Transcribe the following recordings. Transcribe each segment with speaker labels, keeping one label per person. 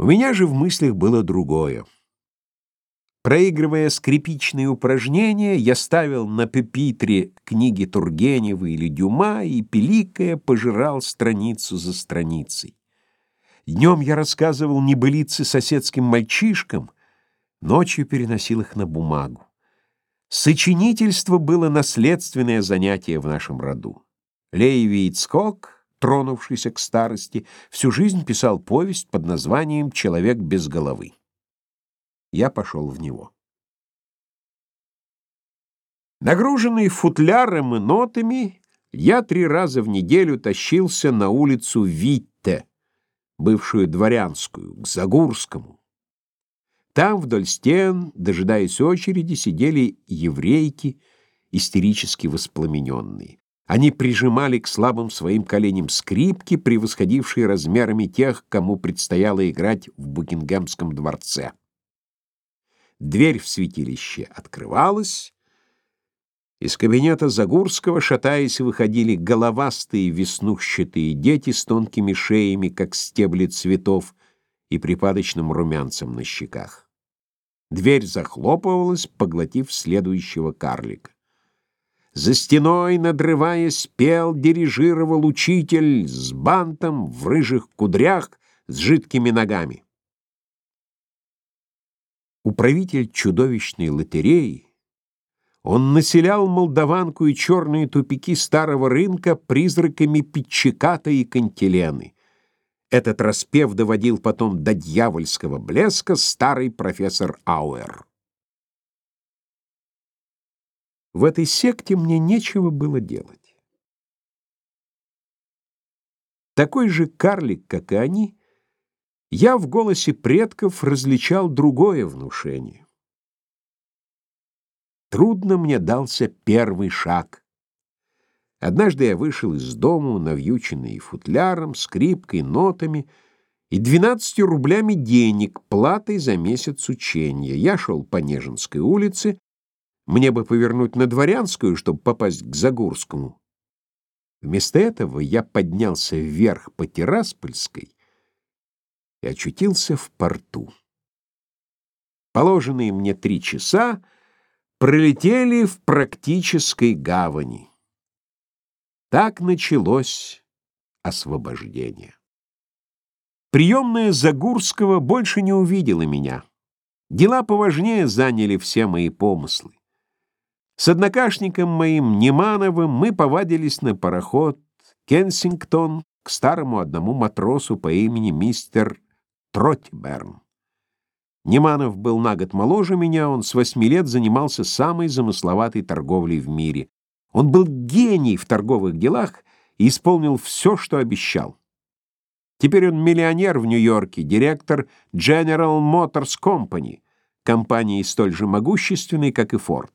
Speaker 1: У меня же в мыслях было другое. Проигрывая скрипичные упражнения, я ставил на пепитре книги Тургенева или Дюма и, пиликая, пожирал страницу за страницей. Днем я рассказывал небылицы соседским мальчишкам, ночью переносил их на бумагу. Сочинительство было наследственное занятие в нашем роду. Леви Ицкок, тронувшийся к старости, всю жизнь писал повесть под названием «Человек без головы». Я пошел в него. Нагруженный футляром и нотами, я три раза в неделю тащился на улицу Витте, бывшую дворянскую, к Загурскому. Там вдоль стен, дожидаясь очереди, сидели еврейки, истерически воспламененные. Они прижимали к слабым своим коленям скрипки, превосходившие размерами тех, кому предстояло играть в Букингемском дворце. Дверь в святилище открывалась. Из кабинета Загурского, шатаясь, выходили головастые веснушчатые дети с тонкими шеями, как стебли цветов, и припадочным румянцем на щеках. Дверь захлопывалась, поглотив следующего карлика. За стеной, надрываясь, пел, дирижировал учитель с бантом в рыжих кудрях с жидкими ногами. Управитель чудовищной лотереи, он населял Молдаванку и черные тупики старого рынка призраками Питчиката и Кантилены. Этот распев доводил потом до дьявольского блеска старый профессор Ауэр. В этой секте мне нечего было делать. Такой же карлик, как и они, я в голосе предков различал другое внушение. Трудно мне дался первый шаг. Однажды я вышел из дому, навьюченный футляром, скрипкой, нотами и двенадцатью рублями денег, платой за месяц учения. Я шел по Нежинской улице, мне бы повернуть на Дворянскую, чтобы попасть к Загурскому. Вместо этого я поднялся вверх по Тираспольской и очутился в порту. Положенные мне три часа пролетели в практической гавани. Так началось освобождение. Приемная Загурского больше не увидела меня. Дела поважнее заняли все мои помыслы. С однокашником моим Немановым мы повадились на пароход Кенсингтон к старому одному матросу по имени мистер Тротиберн. Неманов был на год моложе меня, он с восьми лет занимался самой замысловатой торговлей в мире. Он был гений в торговых делах и исполнил все, что обещал. Теперь он миллионер в Нью-Йорке, директор General Motors Company, компании столь же могущественной, как и Ford.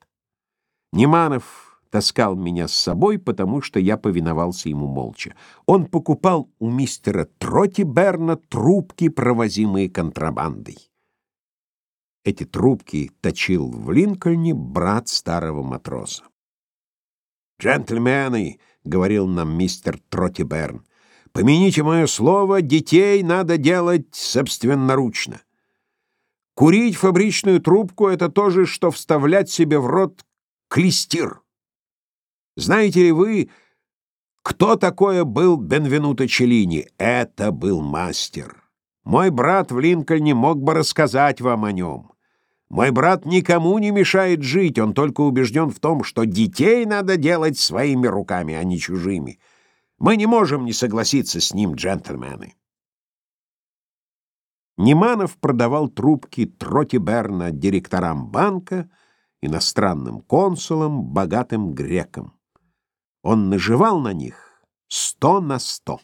Speaker 1: Неманов таскал меня с собой, потому что я повиновался ему молча. Он покупал у мистера Тротиберна трубки, провозимые контрабандой. Эти трубки точил в Линкольне брат старого матроса. «Джентльмены», — говорил нам мистер Тротиберн, — «помяните мое слово, детей надо делать собственноручно. Курить фабричную трубку — это то же, что вставлять себе в рот клестир». Знаете ли вы, кто такое был Бенвенуто Челлини? Это был мастер. Мой брат в Линкольне мог бы рассказать вам о нем. Мой брат никому не мешает жить, он только убежден в том, что детей надо делать своими руками, а не чужими. Мы не можем не согласиться с ним, джентльмены. Неманов продавал трубки Тротиберна директорам банка, иностранным консулам, богатым грекам. Он наживал на них сто на сто.